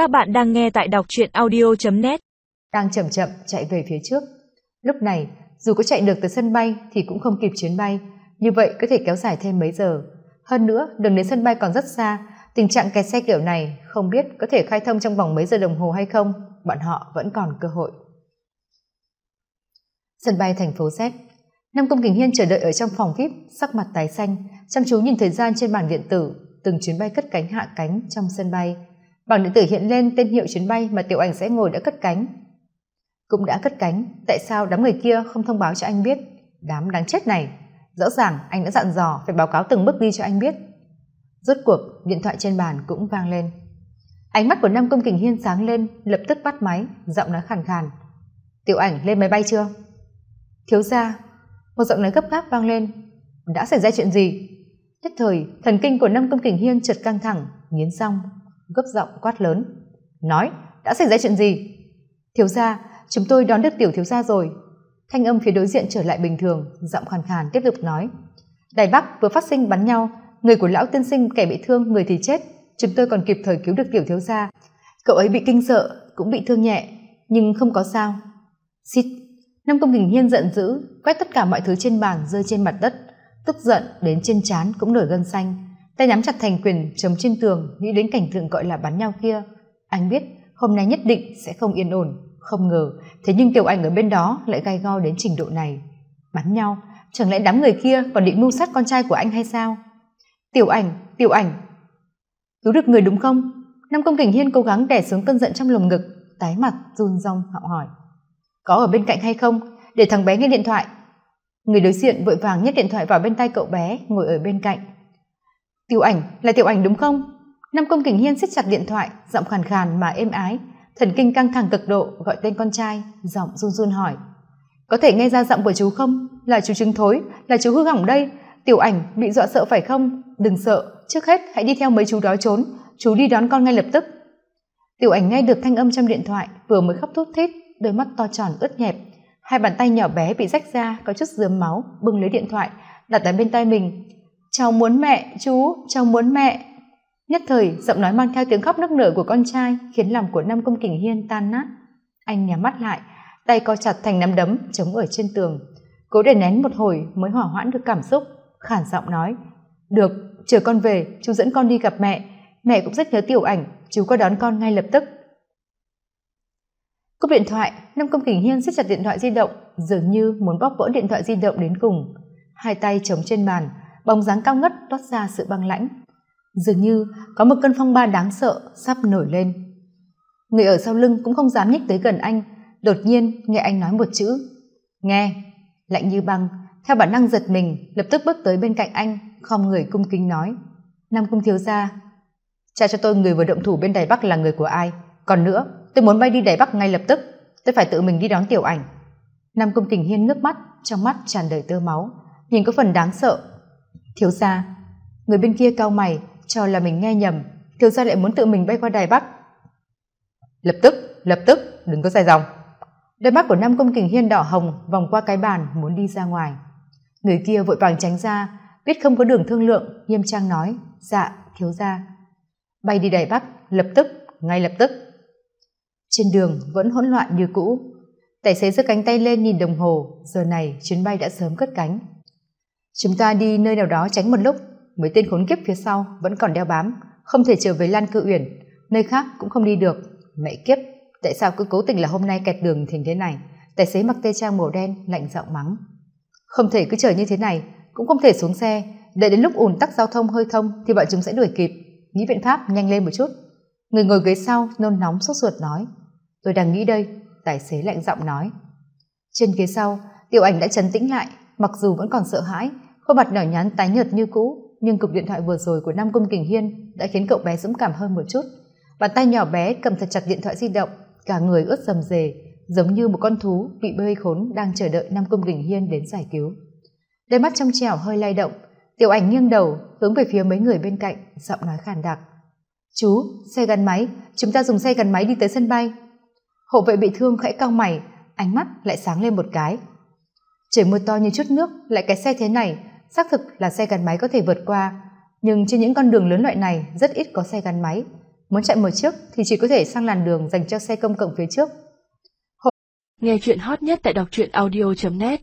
Các bạn đang nghe tại đọc truyện audio.net Đang chậm chậm chạy về phía trước. Lúc này, dù có chạy được tới sân bay thì cũng không kịp chuyến bay, như vậy có thể kéo dài thêm mấy giờ. Hơn nữa, đường đến sân bay còn rất xa, tình trạng kẹt xe kiểu này không biết có thể khai thông trong vòng mấy giờ đồng hồ hay không, bọn họ vẫn còn cơ hội. Sân bay thành phố Z Nam Công Kình Hiên chờ đợi ở trong phòng VIP, sắc mặt tái xanh, chăm chú nhìn thời gian trên bàn điện tử, từng chuyến bay cất cánh hạ cánh trong sân bay. Bảng điện tử hiện lên tên hiệu chuyến bay mà Tiểu Ảnh sẽ ngồi đã cất cánh. Cũng đã cất cánh, tại sao đám người kia không thông báo cho anh biết? Đám đáng chết này, rõ ràng anh đã dặn dò phải báo cáo từng bước đi cho anh biết. Rốt cuộc, điện thoại trên bàn cũng vang lên. Ánh mắt của Nam Công Kình Hiên sáng lên, lập tức bắt máy, giọng nói khàn khàn. Tiểu Ảnh lên máy bay chưa? Thiếu gia, một giọng nói gấp gáp vang lên. Đã xảy ra chuyện gì? Nhất thời, thần kinh của Nam Công Kình Hiên chợt căng thẳng, nghiến răng, gấp giọng quát lớn. Nói, đã xảy ra chuyện gì? Thiếu gia, chúng tôi đón được tiểu thiếu gia rồi. Thanh âm phía đối diện trở lại bình thường, giọng khàn khàn tiếp tục nói. Đài Bắc vừa phát sinh bắn nhau, người của lão tiên sinh kẻ bị thương, người thì chết. Chúng tôi còn kịp thời cứu được tiểu thiếu gia. Cậu ấy bị kinh sợ, cũng bị thương nhẹ, nhưng không có sao. Xít, năm Công Kình Hiên giận dữ, quét tất cả mọi thứ trên bàn rơi trên mặt đất, tức giận đến trên trán cũng nổi gân xanh tay nắm chặt thành quyền chống trên tường, nghĩ đến cảnh tượng gọi là bắn nhau kia. Anh biết, hôm nay nhất định sẽ không yên ổn, không ngờ. Thế nhưng tiểu ảnh ở bên đó lại gai go đến trình độ này. Bắn nhau? Chẳng lẽ đám người kia còn định mưu sát con trai của anh hay sao? Tiểu ảnh tiểu ảnh. Cứu được người đúng không? Nam công kình hiên cố gắng đè xuống cơn giận trong lồng ngực, tái mặt, run rong họng hỏi. Có ở bên cạnh hay không? Để thằng bé nghe điện thoại. Người đối diện vội vàng nhét điện thoại vào bên tay cậu bé, ngồi ở bên cạnh tiểu ảnh là tiểu ảnh đúng không? Nam công kình hiên siết chặt điện thoại, giọng khàn khàn mà êm ái. Thần kinh căng thẳng cực độ, gọi tên con trai, giọng run run hỏi. Có thể nghe ra giọng của chú không? Là chú chứng thối, là chú hư hỏng đây. Tiểu ảnh bị dọa sợ phải không? Đừng sợ, trước hết hãy đi theo mấy chú đó trốn. Chú đi đón con ngay lập tức. Tiểu ảnh nghe được thanh âm trong điện thoại, vừa mới khóc thút thít, đôi mắt to tròn ướt nhẹp. Hai bàn tay nhỏ bé bị rách ra, có chút dướm máu, bưng lấy điện thoại, đặt ở bên tay mình cháu muốn mẹ, chú cháu muốn mẹ. Nhất thời, giọng nói mang theo tiếng khóc nức nở của con trai khiến lòng của nam công kình hiên tan nát. Anh nhắm mắt lại, tay co chặt thành nắm đấm chống ở trên tường. Cố để nén một hồi mới hỏa hoãn được cảm xúc khản giọng nói, được, chờ con về, chú dẫn con đi gặp mẹ. Mẹ cũng rất nhớ tiểu ảnh, chú có đón con ngay lập tức. Cúp điện thoại, nam công kình hiên siết chặt điện thoại di động, dường như muốn bóc vỡ điện thoại di động đến cùng. Hai tay chống trên bàn bóng dáng cao ngất toát ra sự băng lãnh. Dường như có một cơn phong ba đáng sợ sắp nổi lên. Người ở sau lưng cũng không dám nhích tới gần anh, đột nhiên nghe anh nói một chữ. Nghe, lạnh như băng, theo bản năng giật mình, lập tức bước tới bên cạnh anh, khom người cung kính nói. Nam cung thiếu gia, cha cho tôi người vừa động thủ bên đài bắc là người của ai? Còn nữa, tôi muốn bay đi đài bắc ngay lập tức, tôi phải tự mình đi đón tiểu ảnh. Nam cung kình hiên nước mắt, trong mắt tràn đầy tơ máu. Nhìn có phần đáng sợ thiếu gia. Người bên kia cao mày, cho là mình nghe nhầm. Thiếu gia lại muốn tự mình bay qua đài bắc. Lập tức lập tức, đừng có dài dòng. Đôi mắt của nam công kình hiên đỏ hồng vòng qua cái bàn muốn đi ra ngoài. Người kia vội vàng tránh ra, biết không có đường thương lượng, nghiêm trang nói dạ thiếu gia. Bay đi đài bắc, lập tức, ngay lập tức. Trên đường vẫn hỗn loạn như cũ. Tài xế giơ cánh tay lên nhìn đồng hồ, giờ này chuyến bay đã sớm cất cánh chúng ta đi nơi nào đó tránh một lúc, mấy tên khốn kiếp phía sau vẫn còn đeo bám, không thể trở về lan cự uyển. Nơi khác cũng không đi được. Mẹ kiếp, tại sao cứ cố tình là hôm nay kẹt đường thành thế này? Tài xế mặc tê trang màu đen, lạnh giọng mắng. Không thể cứ chờ như thế này, cũng không thể xuống xe. Đợi đến lúc ùn tắc giao thông hơi thông thì bọn chúng sẽ đuổi kịp. Nghĩ biện pháp nhanh lên một chút. Người ngồi ghế sau, nôn nóng sốt ruột nói. Tôi đang nghĩ đây, tài xế lạnh giọng nói. Trên ghế sau, tiểu ảnh đã trấn tĩnh lại, mặc dù vẫn còn sợ hãi khuôn mặt nhỏ nhắn tái nhợt như cũ, nhưng cục điện thoại vừa rồi của nam cung kình hiên đã khiến cậu bé dũng cảm hơn một chút. Bàn tay nhỏ bé cầm thật chặt điện thoại di động, cả người ướt rầm rề giống như một con thú bị bơi khốn đang chờ đợi nam cung kình hiên đến giải cứu. Đôi mắt trong trẻo hơi lay động, tiểu ảnh nghiêng đầu, hướng về phía mấy người bên cạnh, giọng nói khàn đặc. Chú, xe gắn máy, chúng ta dùng xe gắn máy đi tới sân bay. Hộ vệ bị thương khẽ cau mày, ánh mắt lại sáng lên một cái. Trời mưa to như chút nước, lại cái xe thế này xác thực là xe gắn máy có thể vượt qua, nhưng trên những con đường lớn loại này, rất ít có xe gắn máy. Muốn chạy một chiếc thì chỉ có thể sang làn đường dành cho xe công cộng phía trước. Nghe chuyện hot nhất tại đọc truyện audio net.